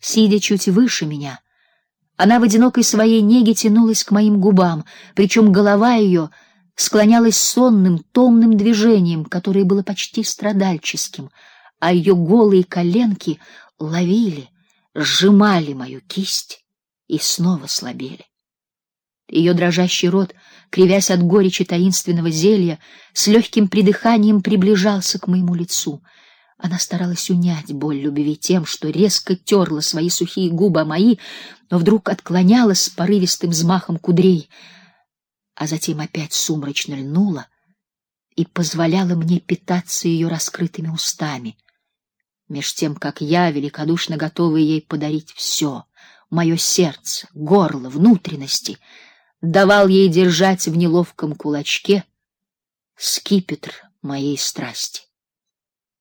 сидя чуть выше меня. Она в одинокой своей неге тянулась к моим губам, причем голова ее склонялась сонным, томным движением, которое было почти страдальческим, а ее голые коленки ловили, сжимали мою кисть и снова слабели. Ее дрожащий рот, кривясь от горечи таинственного зелья, с легким придыханием приближался к моему лицу. Она старалась унять боль любви тем, что резко терла свои сухие губы о мои, но вдруг отклонялась с порывистым взмахом кудрей, а затем опять сумрачно льнула и позволяла мне питаться ее раскрытыми устами, меж тем как я великодушно готовый ей подарить все — мое сердце, горло, внутренности — давал ей держать в неловком кулачке скипетр моей страсти.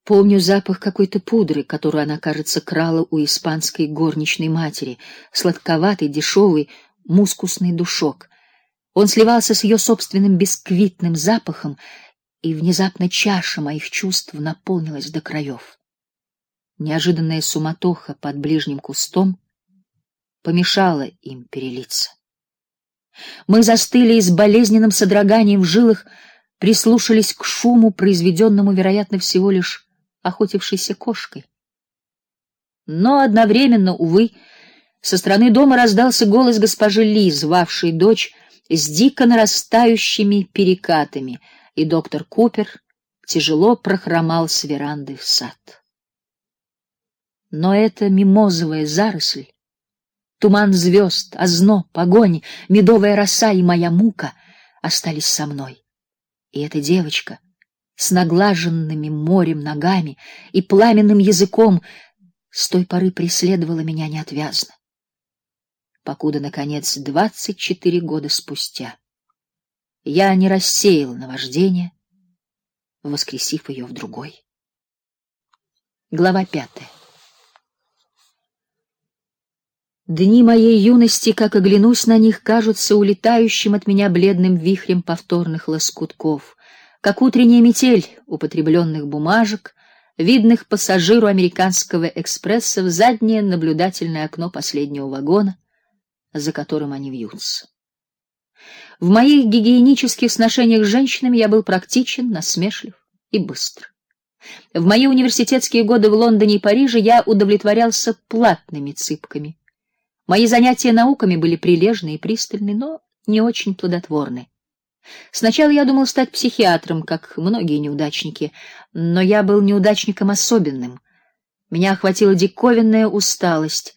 Помню запах какой-то пудры, которую она, кажется, крала у испанской горничной матери, сладковатый, дешевый, мускусный душок. Он сливался с ее собственным бисквитным запахом, и внезапно чаша моих чувств наполнилась до краев. Неожиданная суматоха под ближним кустом помешала им перелиться. Мы застыли и с болезненным содроганием в жилах прислушались к шуму, произведенному, вероятно, всего лишь охотившейся кошкой. Но одновременно, увы, со стороны дома раздался голос госпожи Ли, звавшей дочь с дико нарастающими перекатами, и доктор Купер тяжело прохромал с веранды в сад. Но эта мимозовая заросль Туман звезд, озноб, огонь, медовая роса и моя мука остались со мной. И эта девочка с наглаженными морем ногами и пламенным языком с той поры преследовала меня неотвязно. Покуда наконец двадцать четыре года спустя я не рассеял наваждение, воскресив ее в другой. Глава пятая. Дни моей юности, как оглянусь на них, кажутся улетающим от меня бледным вихрем повторных лоскутков, как утренняя метель употребленных бумажек, видных пассажиру американского экспресса в заднее наблюдательное окно последнего вагона, за которым они вьются. В моих гигиенических сношениях с женщинами я был практичен, насмешлив и быстр. В мои университетские годы в Лондоне и Париже я удовлетворялся платными цыпками. Мои занятия науками были прилежны и пристальны, но не очень плодотворны. Сначала я думал стать психиатром, как многие неудачники, но я был неудачником особенным. Меня охватила диковинная усталость.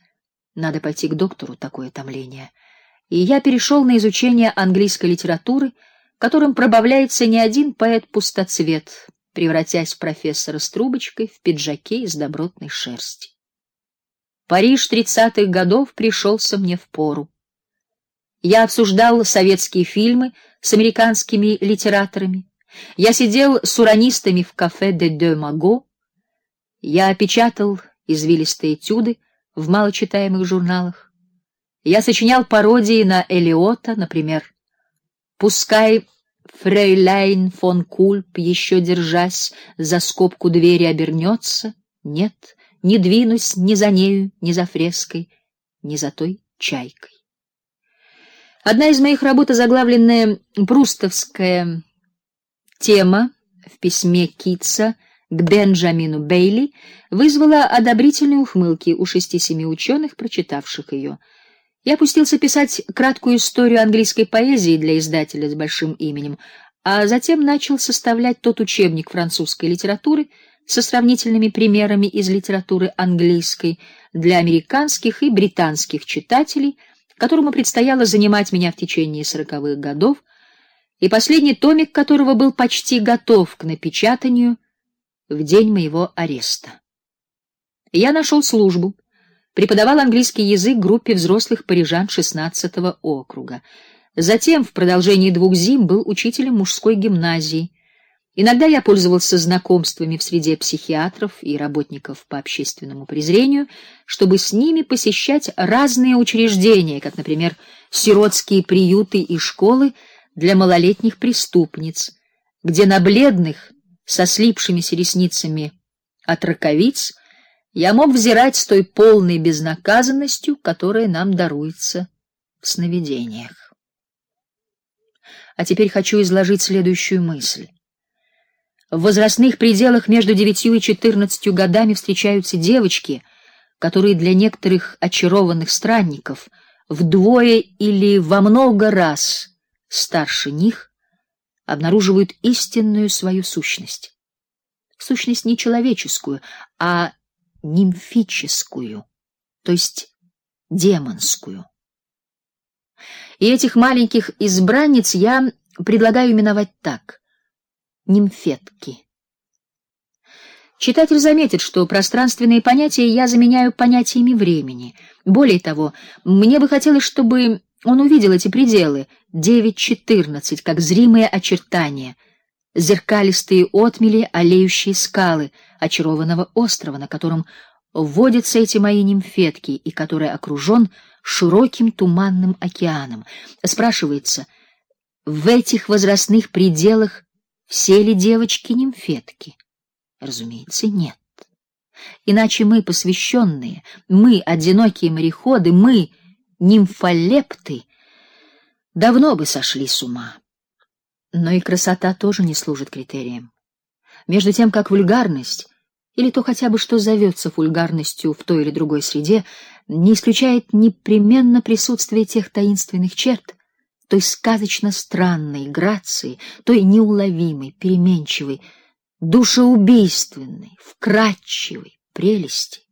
Надо пойти к доктору, такое томление. И я перешел на изучение английской литературы, которым пробавляется не один поэт-пустоцвет, превратясь в профессора с трубочкой в пиджаке из добротной шерсти. Париж тридцатых годов пришелся мне в пору. Я обсуждал советские фильмы с американскими литераторами. Я сидел с уранистами в кафе де Deux Magots. Я печатал извилистые этюды в малочитаемых журналах. Я сочинял пародии на Элиота, например: "Пускай фрейляйн фон Кульп еще держась за скобку двери обернется, нет, не двинусь ни за нею, ни за фреской, ни за той чайкой. Одна из моих работ, заглавленная Прустовская тема в письме Китса к Бенджамину Бейли, вызвала одобрительные ухмылки у шести-семи ученых, прочитавших ее. Я пустился писать краткую историю английской поэзии для издателя с большим именем, а затем начал составлять тот учебник французской литературы, со сравнительными примерами из литературы английской для американских и британских читателей, которому предстояло занимать меня в течение сороковых годов, и последний томик которого был почти готов к напечатанию в день моего ареста. Я нашел службу, преподавал английский язык группе взрослых парижан 16-го округа. Затем в продолжении двух зим был учителем мужской гимназии Иногда я пользовался знакомствами в среде психиатров и работников по общественному презрению, чтобы с ними посещать разные учреждения, как, например, сиротские приюты и школы для малолетних преступниц, где на бледных, со слипшимися ресницами от раковиц я мог взирать с той полной безнаказанностью, которая нам даруется в сновидениях. А теперь хочу изложить следующую мысль. В возрастных пределах между девятью и четырнадцатью годами встречаются девочки, которые для некоторых очарованных странников вдвое или во много раз старше них обнаруживают истинную свою сущность. Сущность не человеческую, а нимфическую, то есть демонскую. И этих маленьких избранниц я предлагаю именовать так: нимфетки. Читатель заметит, что пространственные понятия я заменяю понятиями времени. Более того, мне бы хотелось, чтобы он увидел эти пределы 9-14 как зримые очертания, зеркалистые отмели, аллеющие скалы очарованного острова, на котором водятся эти мои нимфетки и который окружен широким туманным океаном. Спрашивается, в этих возрастных пределах все ли девочки нимфетки? Разумеется, нет. Иначе мы посвященные, мы одинокие мореходы, мы нимфолепты давно бы сошли с ума. Но и красота тоже не служит критерием. Между тем, как вульгарность или то хотя бы что зовется вульгарностью в той или другой среде, не исключает непременно присутствие тех таинственных черт, той сказочно странной грации, той неуловимой, переменчивой, душеубийственной, вкрадчивой прелести,